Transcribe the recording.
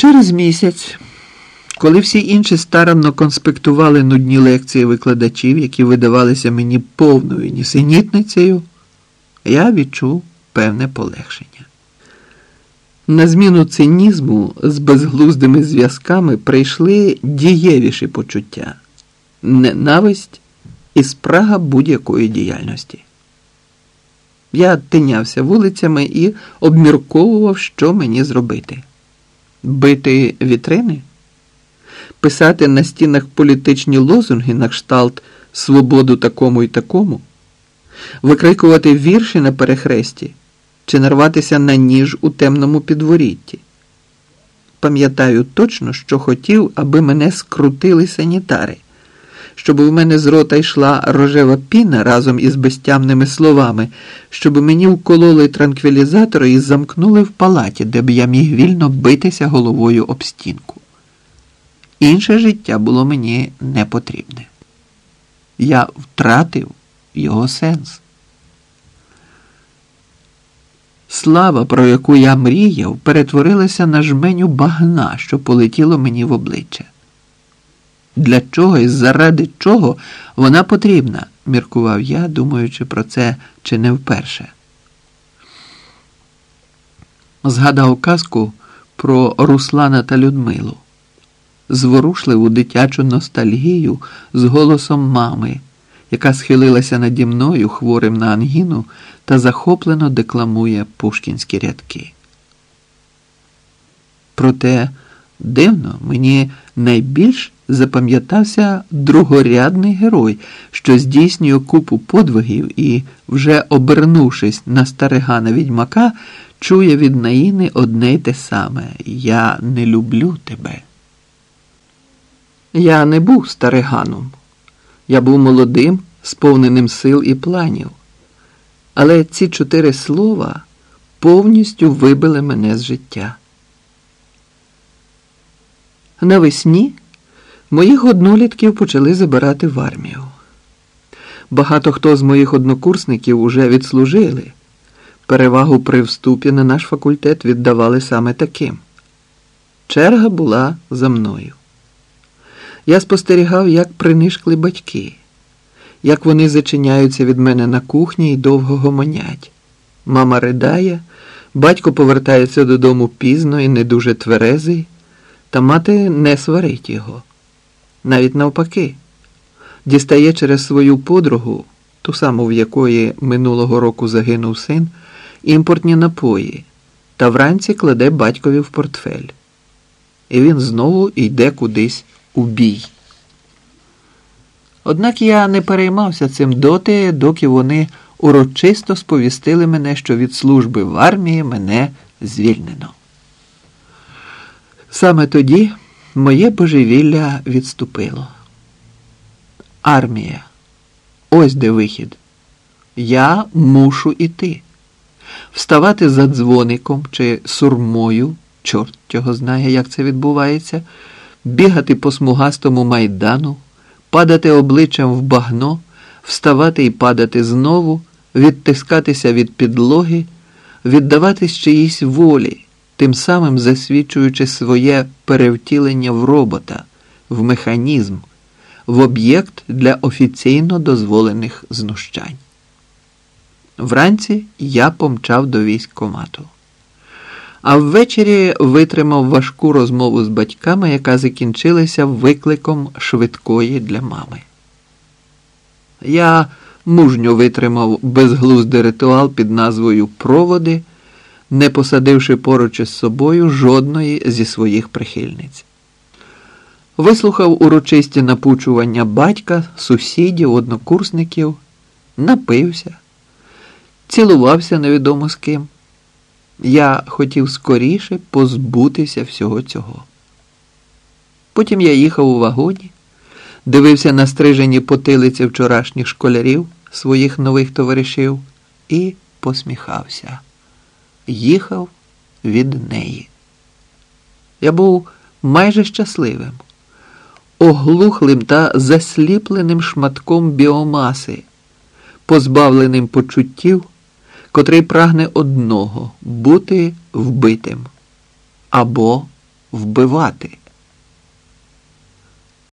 Через місяць, коли всі інші старанно конспектували нудні лекції викладачів, які видавалися мені повною нісенітницею, я відчув певне полегшення. На зміну цинізму з безглуздими зв'язками прийшли дієвіші почуття, ненависть і спрага будь-якої діяльності. Я тинявся вулицями і обмірковував, що мені зробити. Бити вітрини? Писати на стінах політичні лозунги на кшталт свободу такому і такому, викрикувати вірші на перехресті чи нарватися на ніж у темному підворітті. Пам'ятаю точно, що хотів, аби мене скрутили санітари, щоб у мене з рота йшла рожева піна разом із безтямними словами, щоб мені вкололи транквілізатори і замкнули в палаті, де б я міг вільно битися головою об стінку. Інше життя було мені не потрібне. Я втратив його сенс. Слава, про яку я мріяв, перетворилася на жменю багна, що полетіло мені в обличчя. Для чого і заради чого вона потрібна, міркував я, думаючи про це чи не вперше. Згадав казку про Руслана та Людмилу, зворушливу дитячу ностальгію з голосом мами, яка схилилася наді мною хворим на ангіну та захоплено декламує пушкінські рядки. Проте дивно мені найбільш запам'ятався другорядний герой, що здійснює купу подвигів і, вже обернувшись на старигана відьмака, чує від Наїни одне й те саме Я не люблю тебе. Я не був стариганом. Я був молодим, сповненим сил і планів. Але ці чотири слова повністю вибили мене з життя. Навесні моїх однолітків почали забирати в армію. Багато хто з моїх однокурсників уже відслужили. Перевагу при вступі на наш факультет віддавали саме таким. Черга була за мною. Я спостерігав, як принишкли батьки як вони зачиняються від мене на кухні і довго гомонять. Мама ридає, батько повертається додому пізно і не дуже тверезий, та мати не сварить його. Навіть навпаки, дістає через свою подругу, ту саму, в якої минулого року загинув син, імпортні напої, та вранці кладе батькові в портфель. І він знову йде кудись у бій. Однак я не переймався цим доти, доки вони урочисто сповістили мене, що від служби в армії мене звільнено. Саме тоді моє божевілля відступило. Армія. Ось де вихід. Я мушу іти. Вставати за дзвоником чи сурмою, чорт його знає, як це відбувається, бігати по смугастому майдану падати обличчям в багно, вставати і падати знову, відтискатися від підлоги, віддаватись чиїсь волі, тим самим засвідчуючи своє перевтілення в робота, в механізм, в об'єкт для офіційно дозволених знущань. Вранці я помчав до військкомату а ввечері витримав важку розмову з батьками, яка закінчилася викликом швидкої для мами. Я мужньо витримав безглуздий ритуал під назвою Проводи, не посадивши поруч із собою жодної зі своїх прихильниць. Вислухав урочисті напучування батька, сусідів, однокурсників, напився, цілувався невідомо з ким. Я хотів скоріше позбутися всього цього. Потім я їхав у вагоні, дивився на стрижені потилиці вчорашніх школярів, своїх нових товаришів, і посміхався. Їхав від неї. Я був майже щасливим, оглухлим та засліпленим шматком біомаси, позбавленим почуттів котрий прагне одного бути вбитим або вбивати.